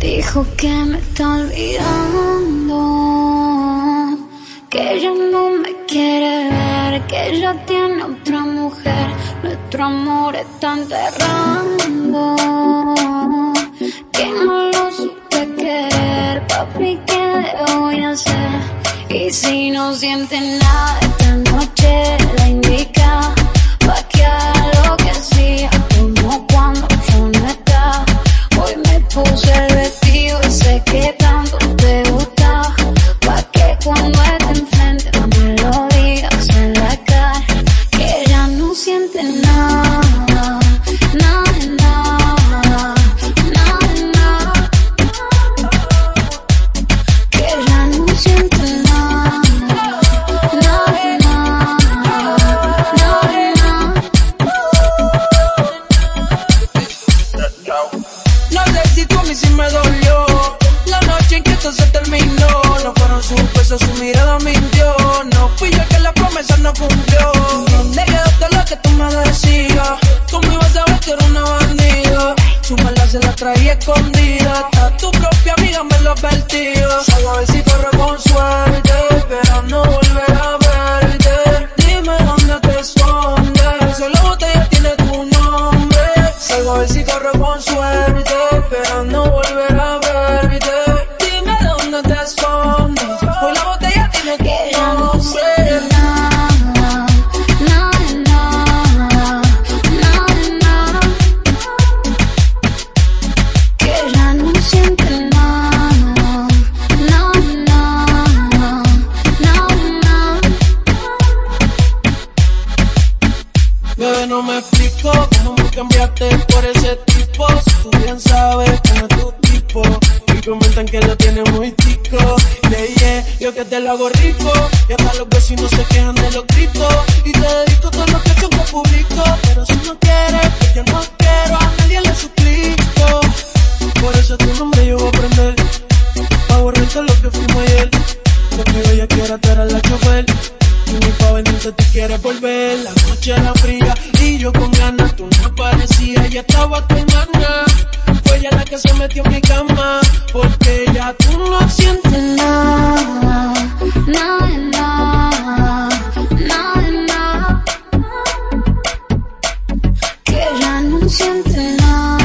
Dijo que me está olvidando, que ella no me quiere ver, que ella tiene otra mujer. Nuestro amor está enterrando, que no lo supe querer, papi, ¿qué voy a hacer? Y si no siente nada esta noche, la indica. Si me dolió. La noche en que esto se terminó. No fueron sus besos, su mirada mintió. No fui yo que la promesa no cumplió. ¿Dónde quedaste lo que tú me decías? Conmigo sabes que era una bandida. Su maldad se la traía escondida. Hasta tu propia amiga me lo advertía. Ver con suerte. Esperando Bebé, no me explico cómo me cambiaste por ese tipo. Si tú bien sabes que no es tu tipo. Y comentan que lo tienes muy tico. Yeah, yeah, yo que te lo hago rico. Y hasta los vecinos se quejan de los gritos. Y te dedico todo lo que tengo público. Pero si no quieres, pues yo no quiero. A nadie le suplico. Por eso tu nombre yo voy a aprender. Pa' borrarte lo que fuimos ayer. Conmigo ya quiero a la chofer caliente, tú quieres volver. La noche era fría y yo con ganas, tú no aparecías. Ya estaba tu hermana, fue ella la que se metió en mi cama. Porque ya tú no sientes nada, nada, nada, nada, nada. Que ya no sientes nada.